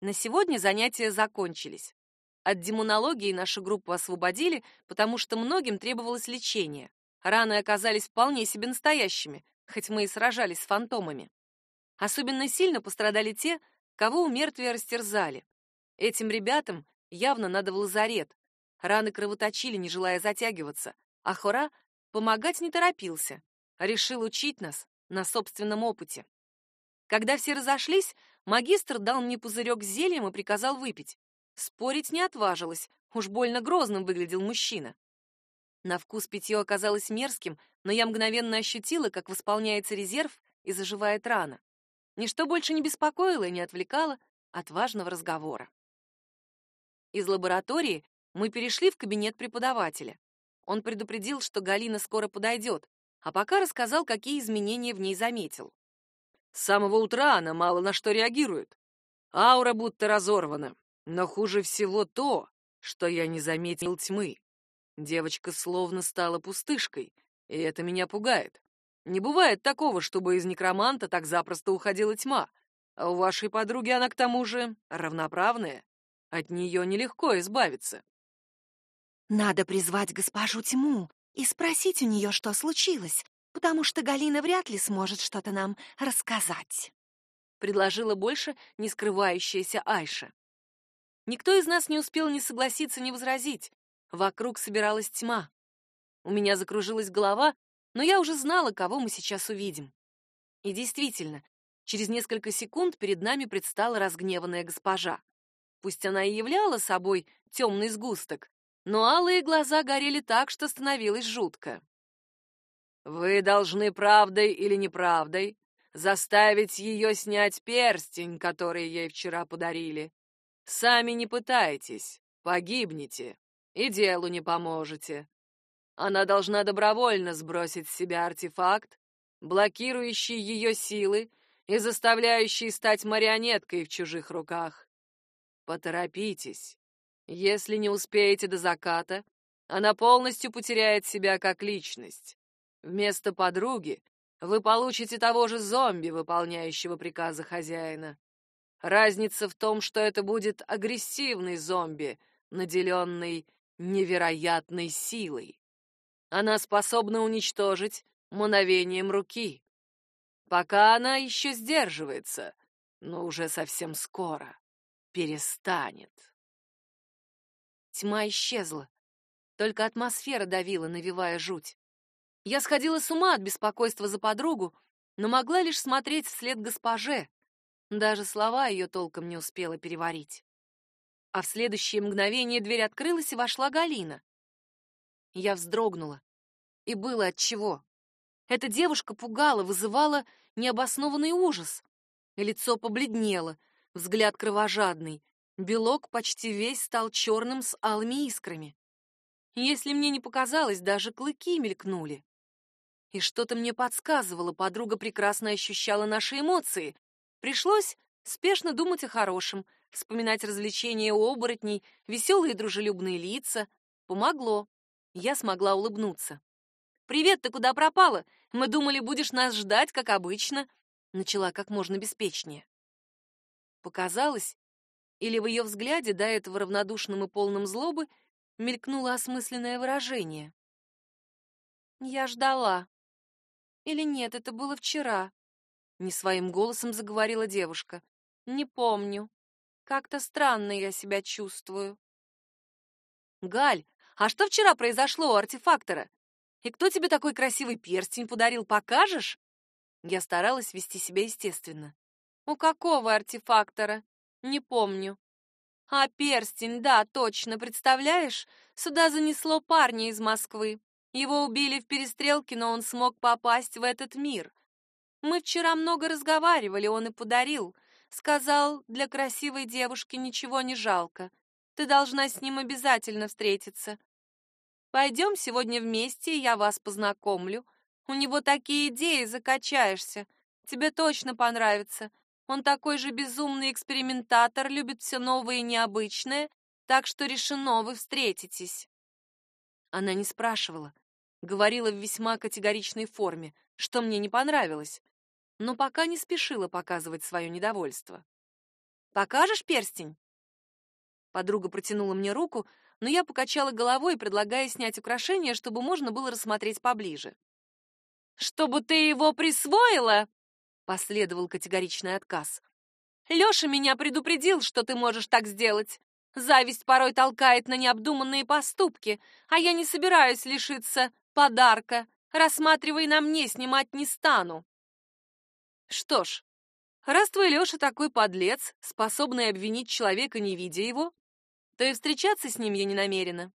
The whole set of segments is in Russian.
На сегодня занятия закончились. От демонологии нашу группу освободили, потому что многим требовалось лечение. Раны оказались вполне себе настоящими, хоть мы и сражались с фантомами. Особенно сильно пострадали те, кого у мертвия растерзали. Этим ребятам явно надо в лазарет. Раны кровоточили, не желая затягиваться, а Хора помогать не торопился, а решил учить нас на собственном опыте. Когда все разошлись, магистр дал мне пузырек с зельем и приказал выпить. Спорить не отважилась, уж больно грозным выглядел мужчина. На вкус питье оказалось мерзким, но я мгновенно ощутила, как восполняется резерв и заживает рана. Ничто больше не беспокоило и не отвлекало от важного разговора. Из лаборатории мы перешли в кабинет преподавателя. Он предупредил, что Галина скоро подойдет, а пока рассказал, какие изменения в ней заметил. С самого утра она мало на что реагирует. Аура будто разорвана, но хуже всего то, что я не заметил тьмы. Девочка словно стала пустышкой, и это меня пугает. Не бывает такого, чтобы из некроманта так запросто уходила тьма. А у вашей подруги она к тому же равноправная. От нее нелегко избавиться. Надо призвать госпожу Тьму и спросить у нее, что случилось, потому что Галина вряд ли сможет что-то нам рассказать. Предложила больше не скрывающаяся Айша. Никто из нас не успел ни согласиться, ни возразить. Вокруг собиралась тьма. У меня закружилась голова, но я уже знала, кого мы сейчас увидим. И действительно, через несколько секунд перед нами предстала разгневанная госпожа. Пусть она и являла собой темный сгусток, но алые глаза горели так, что становилось жутко. «Вы должны правдой или неправдой заставить ее снять перстень, который ей вчера подарили. Сами не пытайтесь, погибнете и делу не поможете. Она должна добровольно сбросить с себя артефакт, блокирующий ее силы и заставляющий стать марионеткой в чужих руках. Поторопитесь. Если не успеете до заката, она полностью потеряет себя как личность. Вместо подруги вы получите того же зомби, выполняющего приказы хозяина. Разница в том, что это будет агрессивный зомби, наделенный невероятной силой. Она способна уничтожить мановением руки. Пока она еще сдерживается, но уже совсем скоро перестанет. Тьма исчезла. Только атмосфера давила, навевая жуть. Я сходила с ума от беспокойства за подругу, но могла лишь смотреть вслед госпоже. Даже слова ее толком не успела переварить. А в следующее мгновение дверь открылась, и вошла Галина. Я вздрогнула. И было от чего. Эта девушка пугала, вызывала необоснованный ужас. Лицо побледнело, взгляд кровожадный. Белок почти весь стал черным с алыми искрами. Если мне не показалось, даже клыки мелькнули. И что-то мне подсказывало, подруга прекрасно ощущала наши эмоции. Пришлось спешно думать о хорошем, вспоминать развлечения у оборотней, веселые дружелюбные лица. Помогло. Я смогла улыбнуться. «Привет, ты куда пропала? Мы думали, будешь нас ждать, как обычно», — начала как можно беспечнее. Показалось, или в ее взгляде, до этого равнодушным и полным злобы, мелькнуло осмысленное выражение. «Я ждала. Или нет, это было вчера?» Не своим голосом заговорила девушка. «Не помню. Как-то странно я себя чувствую». «Галь, а что вчера произошло у артефактора? И кто тебе такой красивый перстень подарил, покажешь?» Я старалась вести себя естественно. «У какого артефактора?» Не помню. А перстень, да, точно, представляешь? Сюда занесло парня из Москвы. Его убили в перестрелке, но он смог попасть в этот мир. Мы вчера много разговаривали, он и подарил. Сказал, для красивой девушки ничего не жалко. Ты должна с ним обязательно встретиться. Пойдем сегодня вместе, и я вас познакомлю. У него такие идеи, закачаешься. Тебе точно понравится. Он такой же безумный экспериментатор, любит все новое и необычное, так что решено, вы встретитесь. Она не спрашивала, говорила в весьма категоричной форме, что мне не понравилось, но пока не спешила показывать свое недовольство. Покажешь перстень?» Подруга протянула мне руку, но я покачала головой, предлагая снять украшение, чтобы можно было рассмотреть поближе. «Чтобы ты его присвоила?» — последовал категоричный отказ. «Лёша меня предупредил, что ты можешь так сделать. Зависть порой толкает на необдуманные поступки, а я не собираюсь лишиться подарка. Рассматривай на мне, снимать не стану». Что ж, раз твой Лёша такой подлец, способный обвинить человека, не видя его, то и встречаться с ним я не намерена.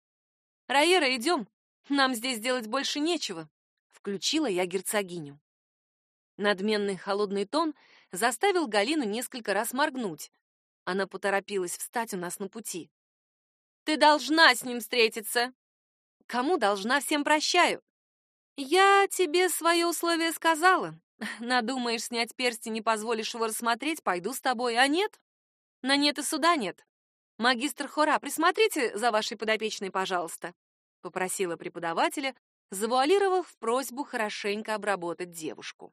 Раера, идем, нам здесь делать больше нечего. Включила я герцогиню. Надменный холодный тон заставил Галину несколько раз моргнуть. Она поторопилась встать у нас на пути. «Ты должна с ним встретиться!» «Кому должна, всем прощаю!» «Я тебе свое условие сказала. Надумаешь снять перстень и позволишь его рассмотреть, пойду с тобой, а нет? На нет и суда нет. «Магистр Хора, присмотрите за вашей подопечной, пожалуйста», — попросила преподавателя, завуалировав просьбу хорошенько обработать девушку.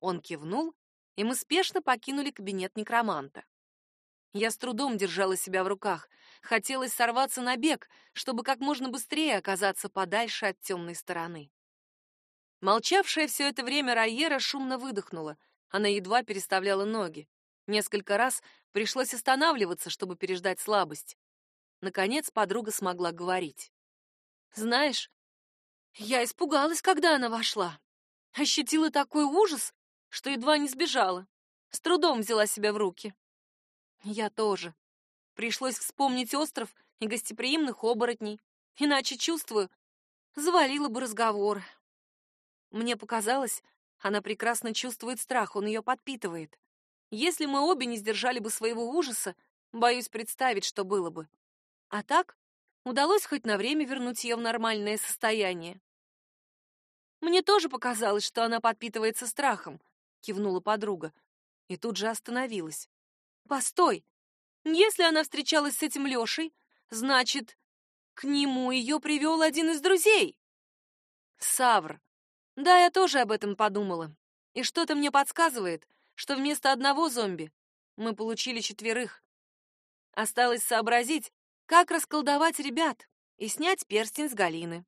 Он кивнул, и мы спешно покинули кабинет некроманта. Я с трудом держала себя в руках. Хотелось сорваться на бег, чтобы как можно быстрее оказаться подальше от темной стороны. Молчавшая все это время Райера шумно выдохнула. Она едва переставляла ноги. Несколько раз пришлось останавливаться, чтобы переждать слабость. Наконец подруга смогла говорить. «Знаешь, я испугалась, когда она вошла. Ощутила такой ужас, что едва не сбежала. С трудом взяла себя в руки. Я тоже. Пришлось вспомнить остров и гостеприимных оборотней. Иначе, чувствую, завалила бы разговор. Мне показалось, она прекрасно чувствует страх, он ее подпитывает. Если мы обе не сдержали бы своего ужаса, боюсь представить, что было бы. А так, удалось хоть на время вернуть ее в нормальное состояние. Мне тоже показалось, что она подпитывается страхом, кивнула подруга, и тут же остановилась. Постой. Если она встречалась с этим Лешей, значит, к нему ее привел один из друзей. Савр. Да, я тоже об этом подумала. И что-то мне подсказывает, что вместо одного зомби мы получили четверых. Осталось сообразить, как расколдовать ребят и снять перстень с Галины.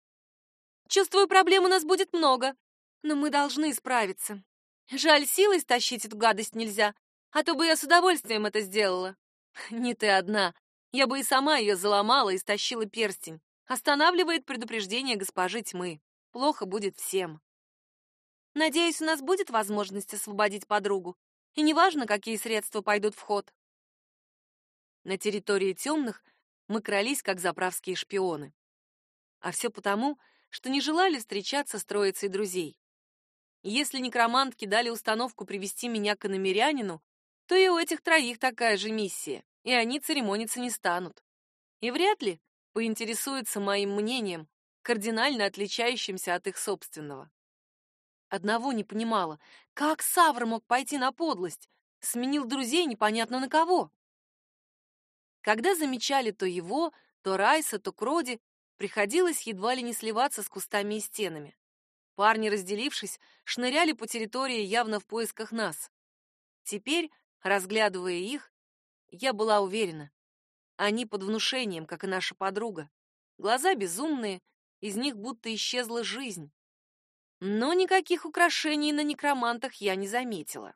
Чувствую, проблем у нас будет много, но мы должны справиться. Жаль, силой стащить эту гадость нельзя, а то бы я с удовольствием это сделала. Не ты одна. Я бы и сама ее заломала и стащила перстень. Останавливает предупреждение госпожи тьмы. Плохо будет всем. Надеюсь, у нас будет возможность освободить подругу. И неважно, какие средства пойдут в ход. На территории темных мы крались, как заправские шпионы. А все потому, что не желали встречаться с троицей друзей. Если некромантки дали установку привести меня к иномерянину, то и у этих троих такая же миссия, и они церемониться не станут. И вряд ли поинтересуются моим мнением, кардинально отличающимся от их собственного. Одного не понимала. Как Савр мог пойти на подлость? Сменил друзей непонятно на кого. Когда замечали то его, то Райса, то Кроди, приходилось едва ли не сливаться с кустами и стенами. Парни, разделившись, шныряли по территории явно в поисках нас. Теперь, разглядывая их, я была уверена. Они под внушением, как и наша подруга. Глаза безумные, из них будто исчезла жизнь но никаких украшений на некромантах я не заметила.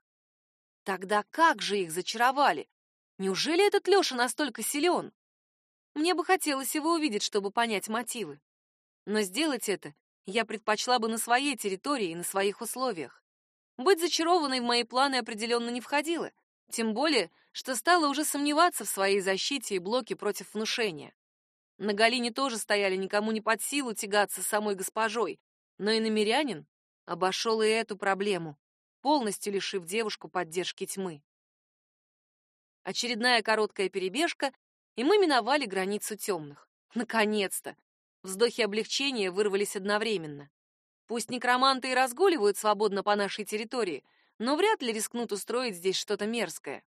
Тогда как же их зачаровали? Неужели этот Лёша настолько силен? Мне бы хотелось его увидеть, чтобы понять мотивы. Но сделать это я предпочла бы на своей территории и на своих условиях. Быть зачарованной в мои планы определенно не входило, тем более, что стала уже сомневаться в своей защите и блоке против внушения. На Галине тоже стояли никому не под силу тягаться с самой госпожой, но и намерянин обошел и эту проблему, полностью лишив девушку поддержки тьмы. Очередная короткая перебежка, и мы миновали границу темных. Наконец-то! Вздохи облегчения вырвались одновременно. Пусть некроманты и разгуливают свободно по нашей территории, но вряд ли рискнут устроить здесь что-то мерзкое.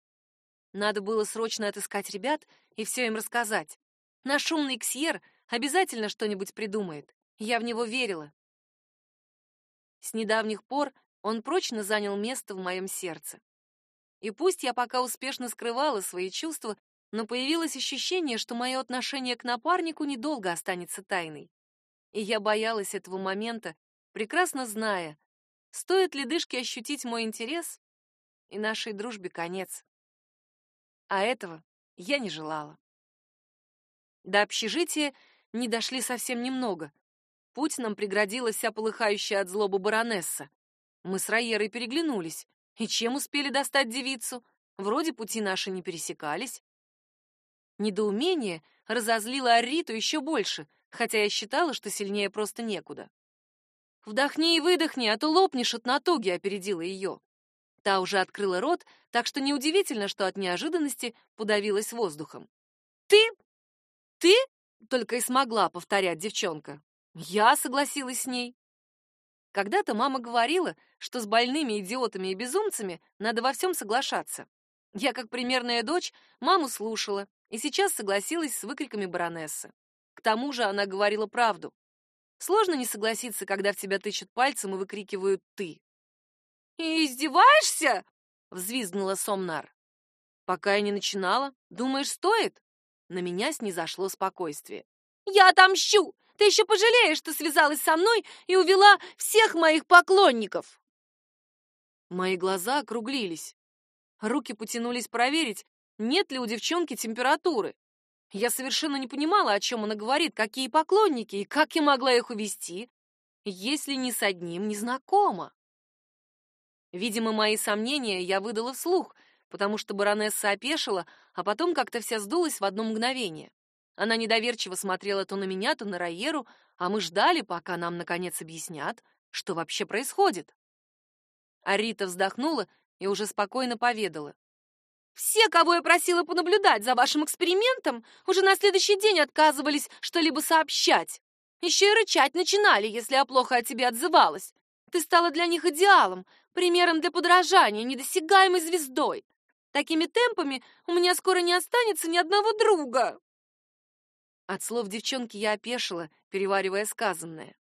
Надо было срочно отыскать ребят и все им рассказать. Наш умный Ксьер обязательно что-нибудь придумает. Я в него верила. С недавних пор он прочно занял место в моем сердце. И пусть я пока успешно скрывала свои чувства, но появилось ощущение, что мое отношение к напарнику недолго останется тайной. И я боялась этого момента, прекрасно зная, стоит ли дышке ощутить мой интерес, и нашей дружбе конец. А этого я не желала. До общежития не дошли совсем немного. Путь нам преградила вся полыхающая от злобы баронесса. Мы с Райерой переглянулись. И чем успели достать девицу? Вроде пути наши не пересекались. Недоумение разозлило Ариту еще больше, хотя я считала, что сильнее просто некуда. «Вдохни и выдохни, а то лопнешь от натуги», — опередила ее. Та уже открыла рот, так что неудивительно, что от неожиданности подавилась воздухом. «Ты? Ты?» — только и смогла повторять девчонка. Я согласилась с ней. Когда-то мама говорила, что с больными идиотами и безумцами надо во всем соглашаться. Я, как примерная дочь, маму слушала и сейчас согласилась с выкриками баронессы. К тому же она говорила правду. Сложно не согласиться, когда в тебя тычут пальцем и выкрикивают «ты». «И издеваешься?» — взвизгнула Сомнар. «Пока я не начинала. Думаешь, стоит?» На меня снизошло спокойствие. «Я отомщу! Ты еще пожалеешь, что связалась со мной и увела всех моих поклонников!» Мои глаза округлились. Руки потянулись проверить, нет ли у девчонки температуры. Я совершенно не понимала, о чем она говорит, какие поклонники и как я могла их увести, если ни с одним не знакома. Видимо, мои сомнения я выдала вслух, потому что баронесса опешила, а потом как-то вся сдулась в одно мгновение. Она недоверчиво смотрела то на меня, то на Райеру, а мы ждали, пока нам наконец объяснят, что вообще происходит. Арита вздохнула и уже спокойно поведала. «Все, кого я просила понаблюдать за вашим экспериментом, уже на следующий день отказывались что-либо сообщать. Еще и рычать начинали, если я плохо о тебе отзывалась. Ты стала для них идеалом, примером для подражания, недосягаемой звездой. Такими темпами у меня скоро не останется ни одного друга. От слов девчонки я опешила, переваривая сказанное.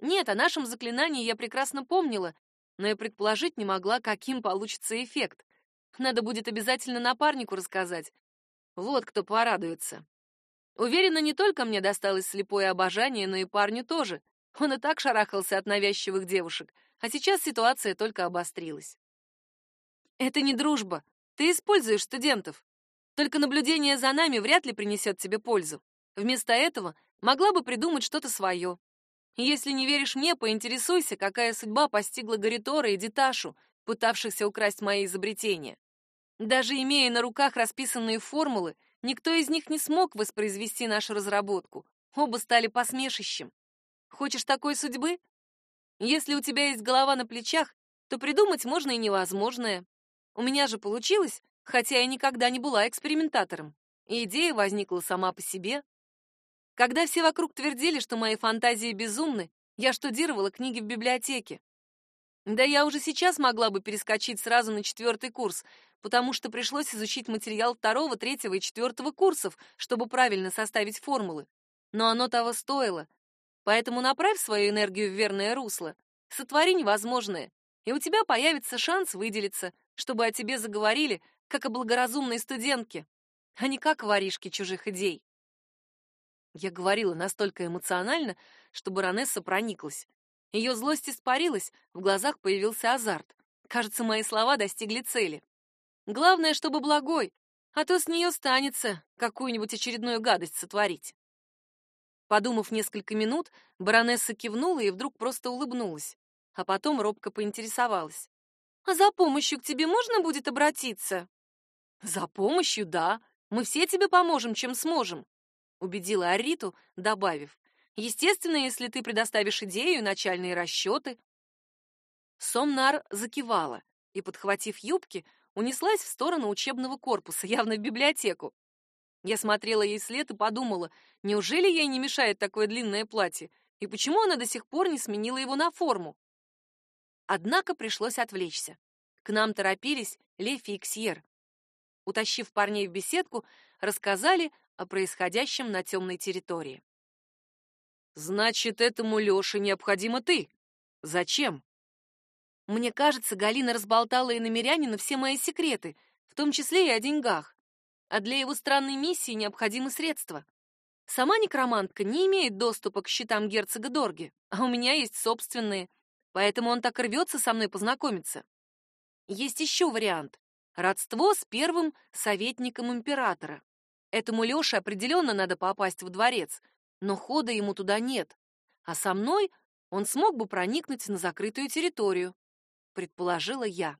Нет, о нашем заклинании я прекрасно помнила, но и предположить не могла, каким получится эффект. Надо будет обязательно напарнику рассказать. Вот кто порадуется. Уверена, не только мне досталось слепое обожание, но и парню тоже. Он и так шарахался от навязчивых девушек, а сейчас ситуация только обострилась. Это не дружба. Ты используешь студентов. Только наблюдение за нами вряд ли принесет тебе пользу. Вместо этого могла бы придумать что-то свое. Если не веришь мне, поинтересуйся, какая судьба постигла Гаритора и Диташу, пытавшихся украсть мои изобретения. Даже имея на руках расписанные формулы, никто из них не смог воспроизвести нашу разработку. Оба стали посмешищем. Хочешь такой судьбы? Если у тебя есть голова на плечах, то придумать можно и невозможное. У меня же получилось, хотя я никогда не была экспериментатором. И идея возникла сама по себе. Когда все вокруг твердили, что мои фантазии безумны, я штудировала книги в библиотеке. Да я уже сейчас могла бы перескочить сразу на четвертый курс, потому что пришлось изучить материал второго, третьего и четвертого курсов, чтобы правильно составить формулы. Но оно того стоило. Поэтому направь свою энергию в верное русло, сотвори невозможное, и у тебя появится шанс выделиться, чтобы о тебе заговорили, как о благоразумной студентке, а не как воришке чужих идей. Я говорила настолько эмоционально, что баронесса прониклась. Ее злость испарилась, в глазах появился азарт. Кажется, мои слова достигли цели. Главное, чтобы благой, а то с нее станется какую-нибудь очередную гадость сотворить. Подумав несколько минут, баронесса кивнула и вдруг просто улыбнулась, а потом робко поинтересовалась. «А за помощью к тебе можно будет обратиться?» «За помощью, да. Мы все тебе поможем, чем сможем убедила Ариту, добавив: "Естественно, если ты предоставишь идею и начальные расчеты». Сомнар закивала и, подхватив юбки, унеслась в сторону учебного корпуса, явно в библиотеку. Я смотрела ей вслед и подумала, неужели ей не мешает такое длинное платье, и почему она до сих пор не сменила его на форму? Однако пришлось отвлечься. К нам торопились Лефи и Ксьер. Утащив парней в беседку, рассказали о происходящем на темной территории. «Значит, этому Лёше необходима ты. Зачем?» Мне кажется, Галина разболтала и намерянину все мои секреты, в том числе и о деньгах. А для его странной миссии необходимы средства. Сама некромантка не имеет доступа к счетам герцога Дорги, а у меня есть собственные, поэтому он так рвется со мной познакомиться. Есть еще вариант — родство с первым советником императора. Этому Леше определенно надо попасть в дворец, но хода ему туда нет. А со мной он смог бы проникнуть на закрытую территорию, предположила я.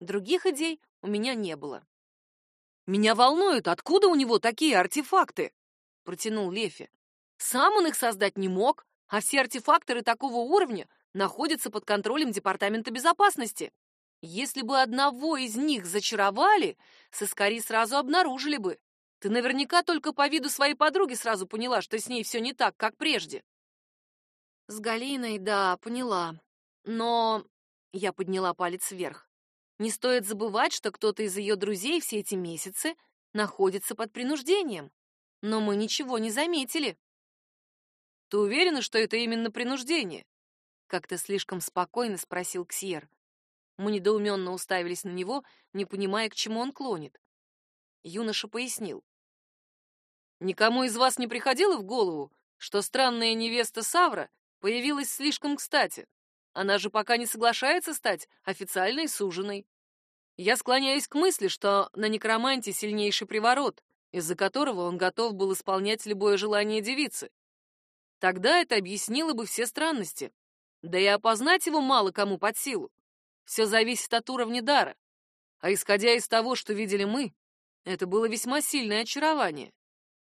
Других идей у меня не было. Меня волнует, откуда у него такие артефакты, протянул Лефи. Сам он их создать не мог, а все артефакторы такого уровня находятся под контролем Департамента безопасности. Если бы одного из них зачаровали, сыскари сразу обнаружили бы. Ты наверняка только по виду своей подруги сразу поняла, что с ней все не так, как прежде. С Галиной, да, поняла. Но я подняла палец вверх. Не стоит забывать, что кто-то из ее друзей все эти месяцы находится под принуждением но мы ничего не заметили. Ты уверена, что это именно принуждение? Как-то слишком спокойно спросил Ксьер. Мы недоуменно уставились на него, не понимая, к чему он клонит. Юноша пояснил. Никому из вас не приходило в голову, что странная невеста Савра появилась слишком кстати? Она же пока не соглашается стать официальной суженой. Я склоняюсь к мысли, что на некроманте сильнейший приворот, из-за которого он готов был исполнять любое желание девицы. Тогда это объяснило бы все странности. Да и опознать его мало кому под силу. Все зависит от уровня дара. А исходя из того, что видели мы, это было весьма сильное очарование.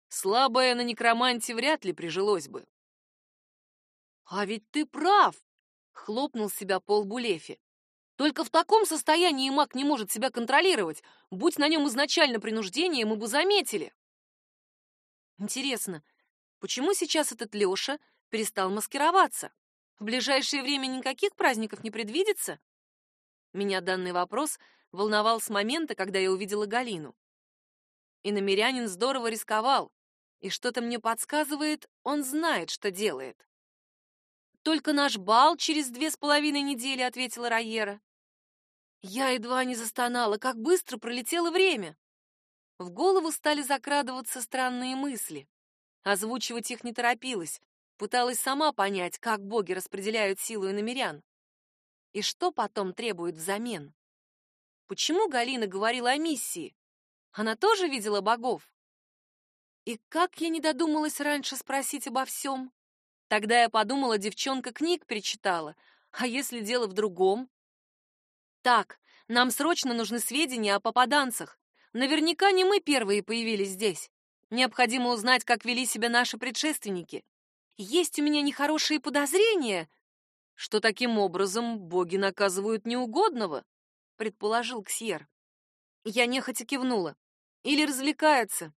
Слабое на некроманте вряд ли прижилось бы. «А ведь ты прав!» — хлопнул себя пол Булефи. Только в таком состоянии маг не может себя контролировать. Будь на нем изначально принуждение, мы бы заметили. Интересно, почему сейчас этот Леша перестал маскироваться? В ближайшее время никаких праздников не предвидится? Меня данный вопрос волновал с момента, когда я увидела Галину. И намерянин здорово рисковал, и что-то мне подсказывает, он знает, что делает. «Только наш бал через две с половиной недели», — ответила Райера. Я едва не застонала, как быстро пролетело время. В голову стали закрадываться странные мысли. Озвучивать их не торопилась, пыталась сама понять, как боги распределяют силу иномерян. И что потом требуют взамен? Почему Галина говорила о миссии? Она тоже видела богов? И как я не додумалась раньше спросить обо всем? Тогда я подумала, девчонка книг перечитала. А если дело в другом? Так, нам срочно нужны сведения о попаданцах. Наверняка не мы первые появились здесь. Необходимо узнать, как вели себя наши предшественники. Есть у меня нехорошие подозрения, что таким образом боги наказывают неугодного, предположил Ксьер. Я нехотя кивнула. Или развлекаются.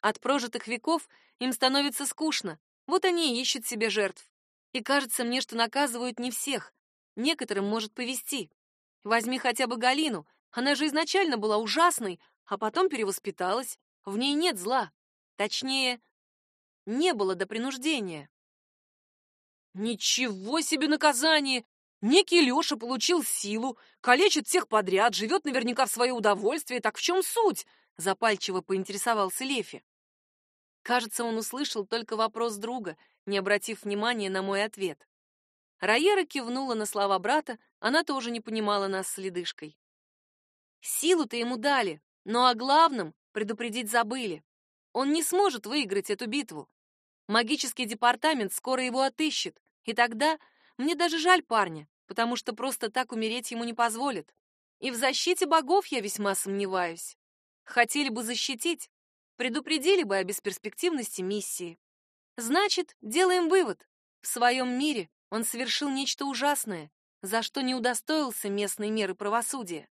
От прожитых веков им становится скучно, вот они и ищут себе жертв. И кажется мне, что наказывают не всех. Некоторым может повести. Возьми хотя бы Галину. Она же изначально была ужасной, а потом перевоспиталась. В ней нет зла. Точнее, не было до принуждения. Ничего себе наказание! Некий Леша получил силу, калечит всех подряд, живет наверняка в свое удовольствие. Так в чем суть? Запальчиво поинтересовался Лефи. Кажется, он услышал только вопрос друга, не обратив внимания на мой ответ. Райера кивнула на слова брата, она тоже не понимала нас с ледышкой. Силу-то ему дали, но о главном предупредить забыли. Он не сможет выиграть эту битву. Магический департамент скоро его отыщет, и тогда мне даже жаль парня, потому что просто так умереть ему не позволят. И в защите богов я весьма сомневаюсь. Хотели бы защитить, предупредили бы о бесперспективности миссии. Значит, делаем вывод. В своем мире он совершил нечто ужасное, за что не удостоился местной меры правосудия.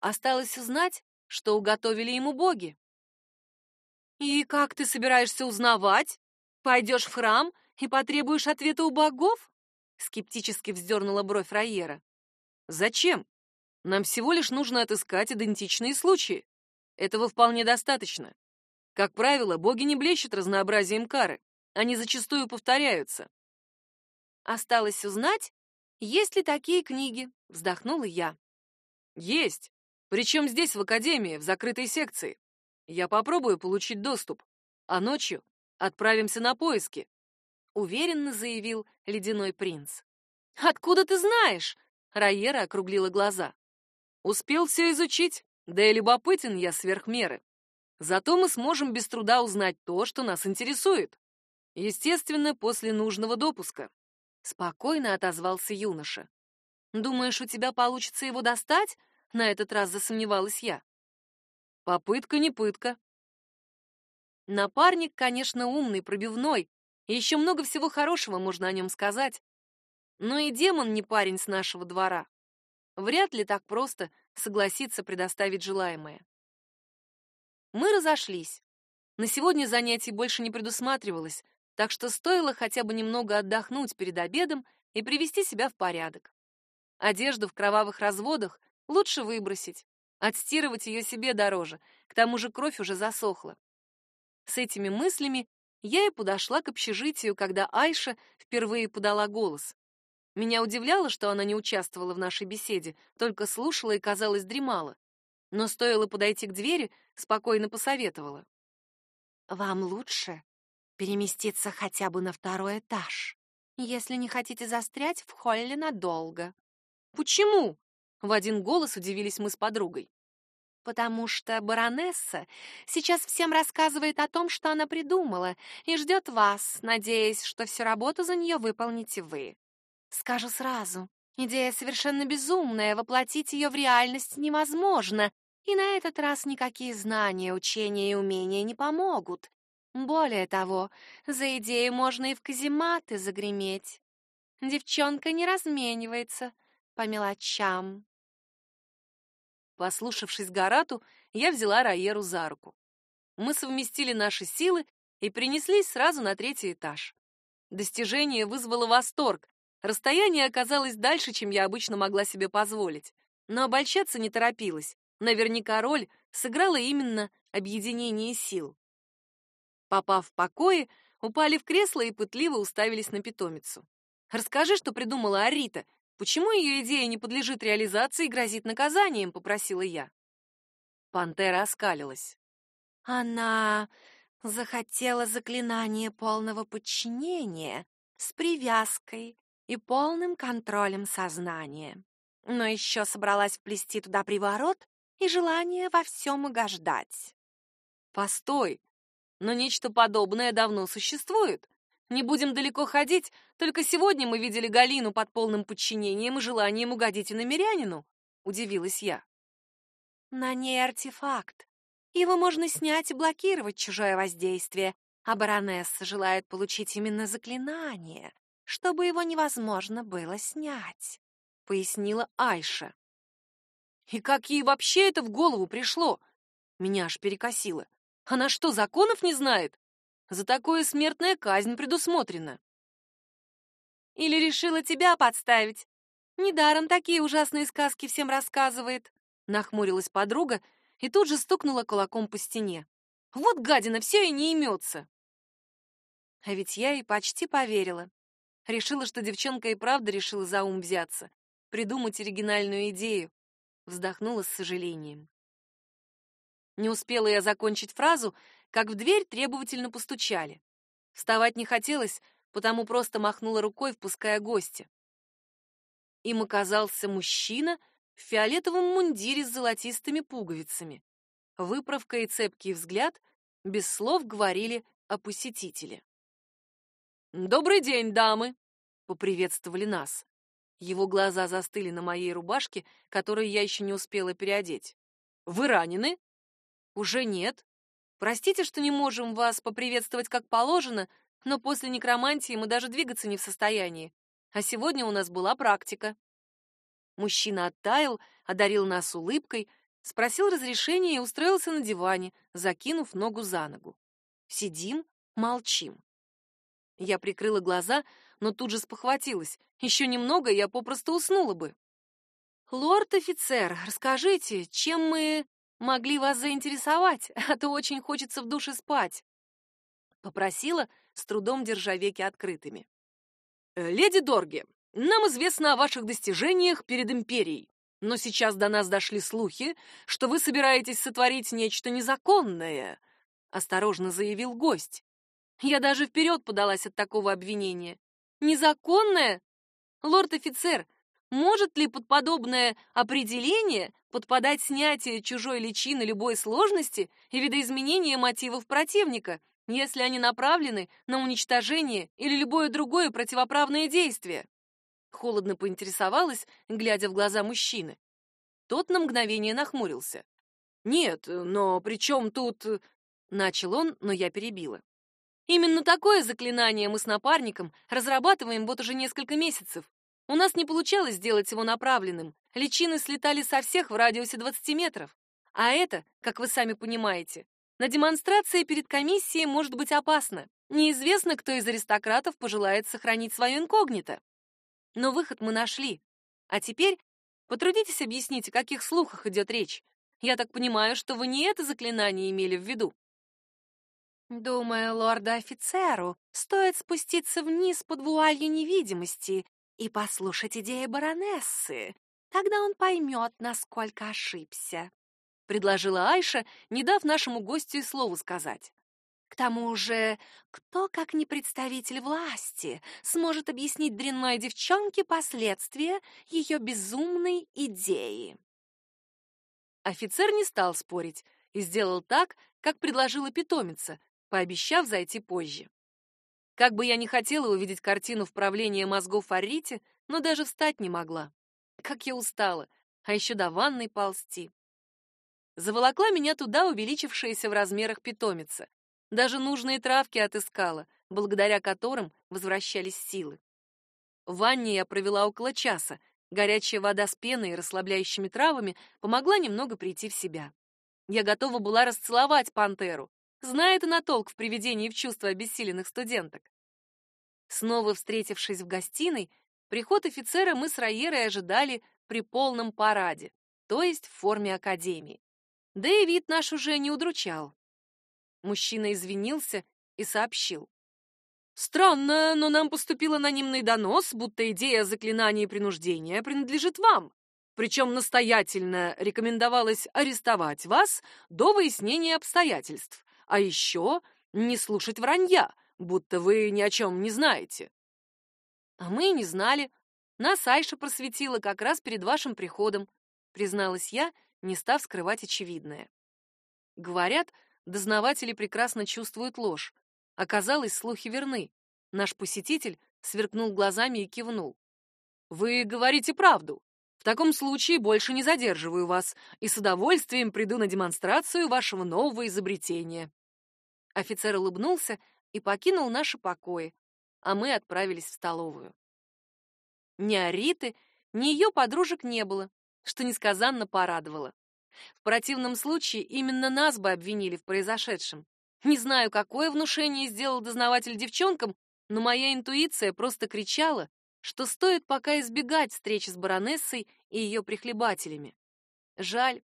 Осталось узнать, что уготовили ему боги. «И как ты собираешься узнавать? Пойдешь в храм и потребуешь ответа у богов?» Скептически вздернула бровь Райера. «Зачем? Нам всего лишь нужно отыскать идентичные случаи. Этого вполне достаточно. Как правило, боги не блещут разнообразием кары. Они зачастую повторяются. Осталось узнать, есть ли такие книги, Вздохнула я. Есть. Причем здесь, в академии, в закрытой секции. Я попробую получить доступ, а ночью отправимся на поиски, уверенно заявил ледяной принц. Откуда ты знаешь? Райера округлила глаза. Успел все изучить, да и любопытен я сверх меры. Зато мы сможем без труда узнать то, что нас интересует. Естественно, после нужного допуска. Спокойно отозвался юноша. Думаешь, у тебя получится его достать? На этот раз засомневалась я. Попытка не пытка. Напарник, конечно, умный, пробивной, и еще много всего хорошего можно о нем сказать. Но и демон не парень с нашего двора. Вряд ли так просто согласится предоставить желаемое. Мы разошлись. На сегодня занятий больше не предусматривалось, так что стоило хотя бы немного отдохнуть перед обедом и привести себя в порядок. Одежду в кровавых разводах лучше выбросить, отстирывать ее себе дороже, к тому же кровь уже засохла. С этими мыслями я и подошла к общежитию, когда Айша впервые подала голос. Меня удивляло, что она не участвовала в нашей беседе, только слушала и, казалось, дремала. Но стоило подойти к двери, спокойно посоветовала. «Вам лучше переместиться хотя бы на второй этаж, если не хотите застрять в холле надолго». «Почему?» — в один голос удивились мы с подругой. «Потому что баронесса сейчас всем рассказывает о том, что она придумала, и ждет вас, надеясь, что всю работу за нее выполните вы. Скажу сразу, идея совершенно безумная, воплотить ее в реальность невозможно, и на этот раз никакие знания, учения и умения не помогут. Более того, за идею можно и в казематы загреметь. Девчонка не разменивается по мелочам. Послушавшись Гарату, я взяла Раеру за руку. Мы совместили наши силы и принеслись сразу на третий этаж. Достижение вызвало восторг. Расстояние оказалось дальше, чем я обычно могла себе позволить. Но обольщаться не торопилась. Наверняка роль сыграла именно объединение сил. Попав в покои, упали в кресло и пытливо уставились на питомицу. «Расскажи, что придумала Арита. Почему ее идея не подлежит реализации и грозит наказанием?» — попросила я. Пантера оскалилась. Она захотела заклинание полного подчинения с привязкой и полным контролем сознания. Но еще собралась вплести туда приворот и желание во всем угождать. Постой, но нечто подобное давно существует. Не будем далеко ходить, только сегодня мы видели Галину под полным подчинением и желанием угодить иномерянину, удивилась я. На ней артефакт. Его можно снять и блокировать чужое воздействие, а баронесса желает получить именно заклинание, чтобы его невозможно было снять, пояснила Айша. И как ей вообще это в голову пришло? Меня аж перекосило. Она что, законов не знает? За такое смертная казнь предусмотрена. Или решила тебя подставить? Недаром такие ужасные сказки всем рассказывает. Нахмурилась подруга и тут же стукнула кулаком по стене. Вот гадина, все и не имется. А ведь я и почти поверила. Решила, что девчонка и правда решила за ум взяться, придумать оригинальную идею вздохнула с сожалением. Не успела я закончить фразу, как в дверь требовательно постучали. Вставать не хотелось, потому просто махнула рукой, впуская гостя. Им оказался мужчина в фиолетовом мундире с золотистыми пуговицами. Выправка и цепкий взгляд без слов говорили о посетителе. «Добрый день, дамы!» — поприветствовали нас. Его глаза застыли на моей рубашке, которую я еще не успела переодеть. Вы ранены? Уже нет. Простите, что не можем вас поприветствовать как положено, но после некромантии мы даже двигаться не в состоянии. А сегодня у нас была практика. Мужчина оттаял, одарил нас улыбкой, спросил разрешения и устроился на диване, закинув ногу за ногу. Сидим, молчим. Я прикрыла глаза, но тут же спохватилась. Еще немного, я попросту уснула бы. «Лорд-офицер, расскажите, чем мы могли вас заинтересовать, а то очень хочется в душе спать», — попросила, с трудом держа веки открытыми. «Э, «Леди Дорги, нам известно о ваших достижениях перед империей. Но сейчас до нас дошли слухи, что вы собираетесь сотворить нечто незаконное, осторожно заявил гость. Я даже вперед подалась от такого обвинения. Незаконное? Лорд-офицер, может ли под подобное определение подпадать снятие чужой личины любой сложности и видоизменение мотивов противника, если они направлены на уничтожение или любое другое противоправное действие? Холодно поинтересовалась, глядя в глаза мужчины. Тот на мгновение нахмурился. «Нет, но при чем тут...» Начал он, но я перебила. Именно такое заклинание мы с напарником разрабатываем вот уже несколько месяцев. У нас не получалось сделать его направленным. Личины слетали со всех в радиусе 20 метров. А это, как вы сами понимаете, на демонстрации перед комиссией может быть опасно. Неизвестно, кто из аристократов пожелает сохранить свое инкогнито. Но выход мы нашли. А теперь потрудитесь объяснить, о каких слухах идет речь. Я так понимаю, что вы не это заклинание имели в виду. Думаю, лорда-офицеру стоит спуститься вниз под вуалью невидимости и послушать идеи баронессы. Тогда он поймет, насколько ошибся, — предложила Айша, не дав нашему гостю и слову сказать. К тому же, кто, как не представитель власти, сможет объяснить дрянной девчонке последствия ее безумной идеи? Офицер не стал спорить и сделал так, как предложила питомица, пообещав зайти позже. Как бы я ни хотела увидеть картину вправления мозгов Аррити, но даже встать не могла. Как я устала, а еще до ванной ползти. Заволокла меня туда увеличившаяся в размерах питомица. Даже нужные травки отыскала, благодаря которым возвращались силы. В ванне я провела около часа. Горячая вода с пеной и расслабляющими травами помогла немного прийти в себя. Я готова была расцеловать пантеру, Знает она толк в приведении в чувство обессиленных студенток. Снова встретившись в гостиной, приход офицера мы с Райерой ожидали при полном параде, то есть в форме академии. Да и вид наш уже не удручал. Мужчина извинился и сообщил. «Странно, но нам поступил анонимный донос, будто идея заклинания принуждения принадлежит вам. Причем настоятельно рекомендовалось арестовать вас до выяснения обстоятельств. А еще не слушать вранья, будто вы ни о чем не знаете. А мы и не знали. Нас Айша просветила как раз перед вашим приходом, призналась я, не став скрывать очевидное. Говорят, дознаватели прекрасно чувствуют ложь. Оказалось, слухи верны. Наш посетитель сверкнул глазами и кивнул. Вы говорите правду. Таком случае больше не задерживаю вас и с удовольствием приду на демонстрацию вашего нового изобретения. Офицер улыбнулся и покинул наши покои, а мы отправились в столовую. Ни Ариты, ни ее подружек не было, что несказанно порадовало. В противном случае именно нас бы обвинили в произошедшем. Не знаю, какое внушение сделал дознаватель девчонкам, но моя интуиция просто кричала, что стоит пока избегать встречи с баронессой и ее прихлебателями. Жаль.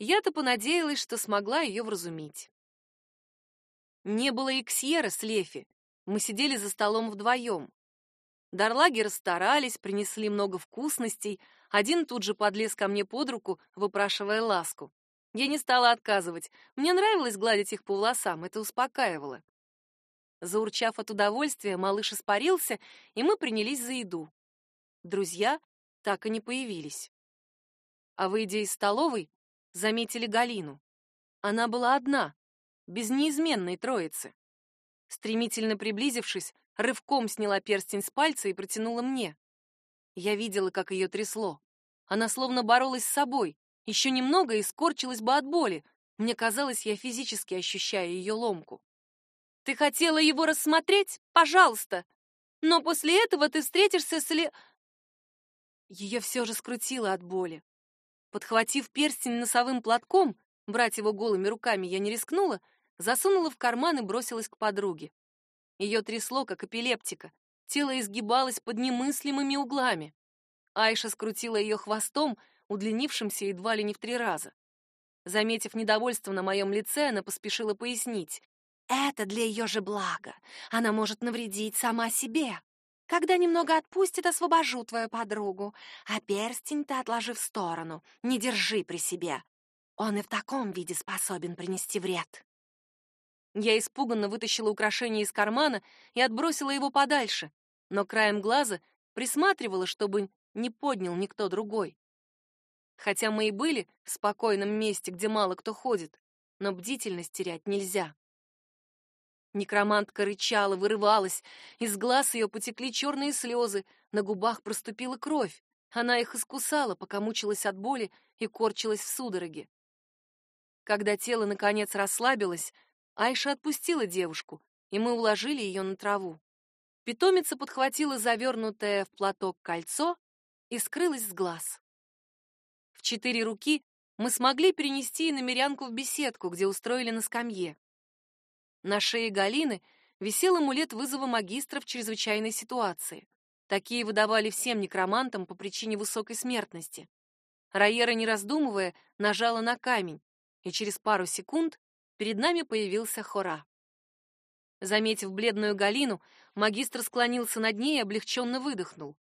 Я-то понадеялась, что смогла ее вразумить. Не было и Ксьера с Лефи. Мы сидели за столом вдвоем. Дарлаги расстарались, принесли много вкусностей. Один тут же подлез ко мне под руку, выпрашивая ласку. Я не стала отказывать. Мне нравилось гладить их по волосам, это успокаивало. Заурчав от удовольствия, малыш испарился, и мы принялись за еду. Друзья так и не появились. А выйдя из столовой, заметили Галину. Она была одна, без неизменной троицы. Стремительно приблизившись, рывком сняла перстень с пальца и протянула мне. Я видела, как ее трясло. Она словно боролась с собой. Еще немного и скорчилась бы от боли. Мне казалось, я физически ощущаю ее ломку. «Ты хотела его рассмотреть? Пожалуйста! Но после этого ты встретишься с Ле...» Ее все же скрутило от боли. Подхватив перстень носовым платком, брать его голыми руками я не рискнула, засунула в карман и бросилась к подруге. Ее трясло, как эпилептика, тело изгибалось под немыслимыми углами. Айша скрутила ее хвостом, удлинившимся едва ли не в три раза. Заметив недовольство на моем лице, она поспешила пояснить. «Это для ее же блага. Она может навредить сама себе». Когда немного отпустит, освобожу твою подругу. А перстень ты отложи в сторону, не держи при себе. Он и в таком виде способен принести вред. Я испуганно вытащила украшение из кармана и отбросила его подальше, но краем глаза присматривала, чтобы не поднял никто другой. Хотя мы и были в спокойном месте, где мало кто ходит, но бдительность терять нельзя. Некромантка рычала, вырывалась, из глаз ее потекли черные слезы, на губах проступила кровь. Она их искусала, пока мучилась от боли и корчилась в судороге. Когда тело наконец расслабилось, Айша отпустила девушку, и мы уложили ее на траву. Питомица подхватила завернутое в платок кольцо и скрылась с глаз. В четыре руки мы смогли перенести иномерянку в беседку, где устроили на скамье. На шее Галины висел амулет вызова магистра в чрезвычайной ситуации. Такие выдавали всем некромантам по причине высокой смертности. Райера, не раздумывая, нажала на камень, и через пару секунд перед нами появился Хора. Заметив бледную Галину, магистр склонился над ней и облегченно выдохнул.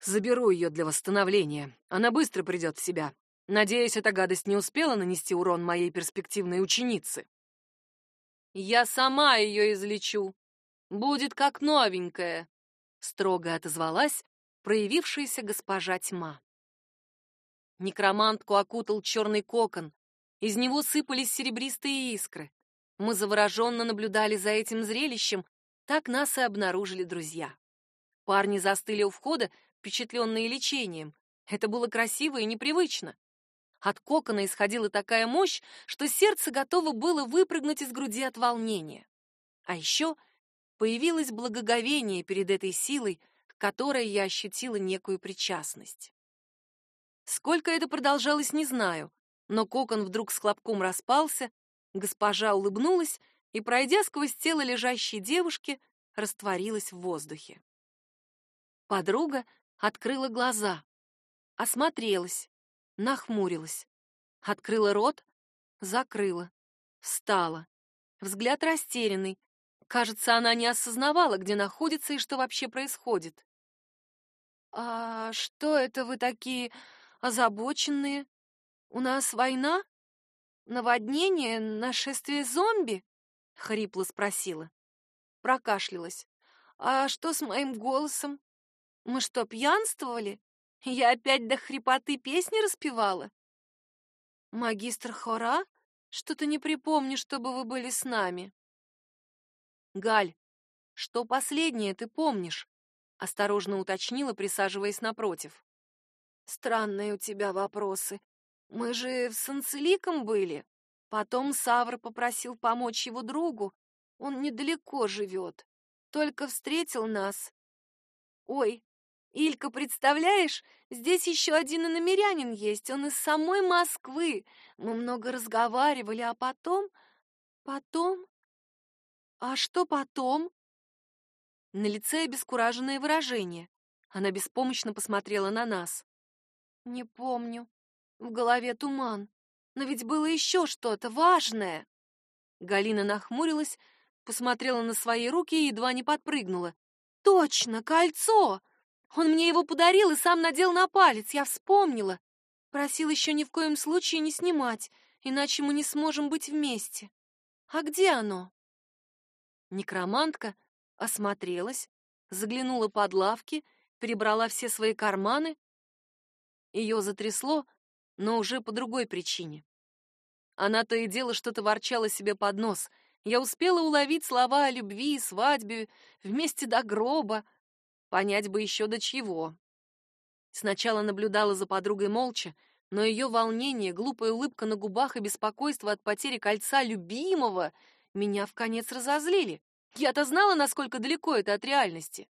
«Заберу ее для восстановления. Она быстро придет в себя. Надеюсь, эта гадость не успела нанести урон моей перспективной ученице. Я сама ее излечу. Будет как новенькая, строго отозвалась проявившаяся госпожа тьма. Некромантку окутал черный кокон. Из него сыпались серебристые искры. Мы завороженно наблюдали за этим зрелищем, так нас и обнаружили друзья. Парни застыли у входа, впечатленные лечением. Это было красиво и непривычно. От кокона исходила такая мощь, что сердце готово было выпрыгнуть из груди от волнения. А еще появилось благоговение перед этой силой, к которой я ощутила некую причастность. Сколько это продолжалось, не знаю, но кокон вдруг с хлопком распался, госпожа улыбнулась и, пройдя сквозь тело лежащей девушки, растворилась в воздухе. Подруга открыла глаза, осмотрелась нахмурилась, открыла рот, закрыла, встала. Взгляд растерянный. Кажется, она не осознавала, где находится и что вообще происходит. А что это вы такие озабоченные? У нас война? Наводнение, нашествие зомби? хрипло спросила. Прокашлялась. А что с моим голосом? Мы что, пьянствовали? Я опять до хрипоты песни распевала? Магистр хора? Что-то не припомню, чтобы вы были с нами. Галь, что последнее ты помнишь? Осторожно уточнила, присаживаясь напротив. Странные у тебя вопросы. Мы же в Санцеликом были. Потом Савр попросил помочь его другу. Он недалеко живет. Только встретил нас. Ой, Илька, представляешь, здесь еще один иномерянин есть, он из самой Москвы. Мы много разговаривали, а потом... Потом... А что потом? На лице обескураженное выражение. Она беспомощно посмотрела на нас. Не помню. В голове туман. Но ведь было еще что-то важное. Галина нахмурилась, посмотрела на свои руки и едва не подпрыгнула. Точно, кольцо! Он мне его подарил и сам надел на палец, я вспомнила. Просил еще ни в коем случае не снимать, иначе мы не сможем быть вместе. А где оно? Некромантка осмотрелась, заглянула под лавки, перебрала все свои карманы. Ее затрясло, но уже по другой причине. Она то и дело что-то ворчала себе под нос. Я успела уловить слова о любви и свадьбе, вместе до гроба, Понять бы еще до чего. Сначала наблюдала за подругой молча, но ее волнение, глупая улыбка на губах и беспокойство от потери кольца любимого меня в конец разозлили. Я-то знала, насколько далеко это от реальности.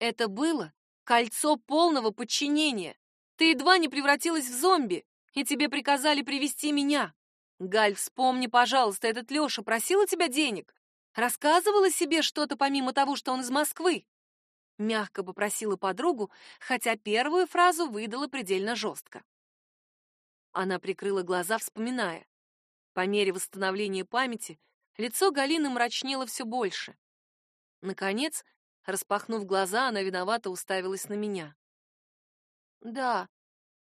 Это было кольцо полного подчинения. Ты едва не превратилась в зомби, и тебе приказали привести меня. Галь, вспомни, пожалуйста, этот Лёша просил у тебя денег? Рассказывала себе что-то помимо того, что он из Москвы? Мягко попросила подругу, хотя первую фразу выдала предельно жестко. Она прикрыла глаза, вспоминая. По мере восстановления памяти лицо Галины мрачнело все больше. Наконец, Распахнув глаза, она виновато уставилась на меня. Да,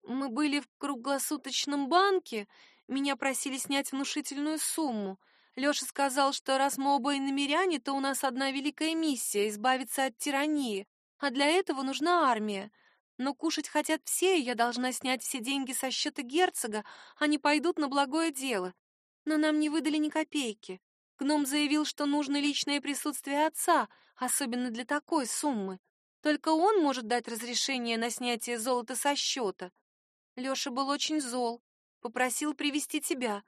мы были в круглосуточном банке, меня просили снять внушительную сумму. Лёша сказал, что раз мы оба иномиряне, то у нас одна великая миссия — избавиться от тирании, а для этого нужна армия. Но кушать хотят все, и я должна снять все деньги со счета герцога, они пойдут на благое дело. Но нам не выдали ни копейки. Гном заявил, что нужно личное присутствие отца, особенно для такой суммы. Только он может дать разрешение на снятие золота со счета. Лёша был очень зол, попросил привести тебя.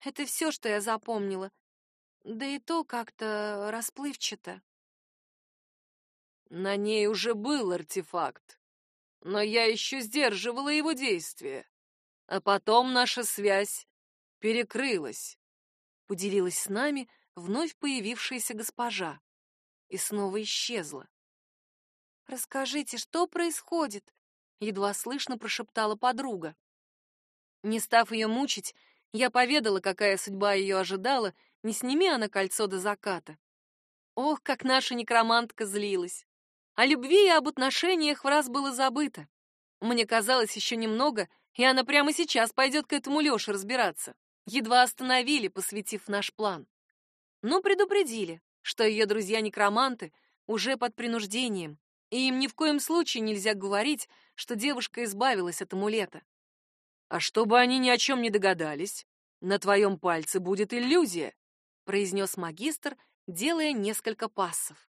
Это все, что я запомнила. Да и то как-то расплывчато. На ней уже был артефакт, но я еще сдерживала его действие. А потом наша связь перекрылась. Поделилась с нами вновь появившаяся госпожа и снова исчезла. Расскажите, что происходит? едва слышно прошептала подруга. Не став ее мучить, я поведала, какая судьба ее ожидала, не сними она кольцо до заката. Ох, как наша некромантка злилась. О любви и об отношениях в раз было забыто. Мне казалось, еще немного, и она прямо сейчас пойдет к этому Лёше разбираться. Едва остановили, посвятив наш план. Но предупредили, что ее друзья-некроманты уже под принуждением, и им ни в коем случае нельзя говорить, что девушка избавилась от амулета. А чтобы они ни о чем не догадались, на твоем пальце будет иллюзия, произнес магистр, делая несколько пассов.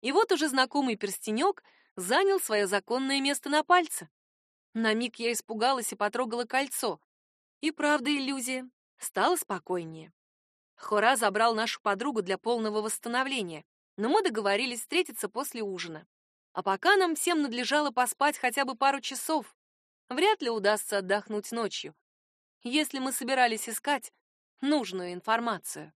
И вот уже знакомый перстенек занял свое законное место на пальце. На миг я испугалась и потрогала кольцо. И правда иллюзия. Стало спокойнее. Хора забрал нашу подругу для полного восстановления, но мы договорились встретиться после ужина. А пока нам всем надлежало поспать хотя бы пару часов. Вряд ли удастся отдохнуть ночью, если мы собирались искать нужную информацию.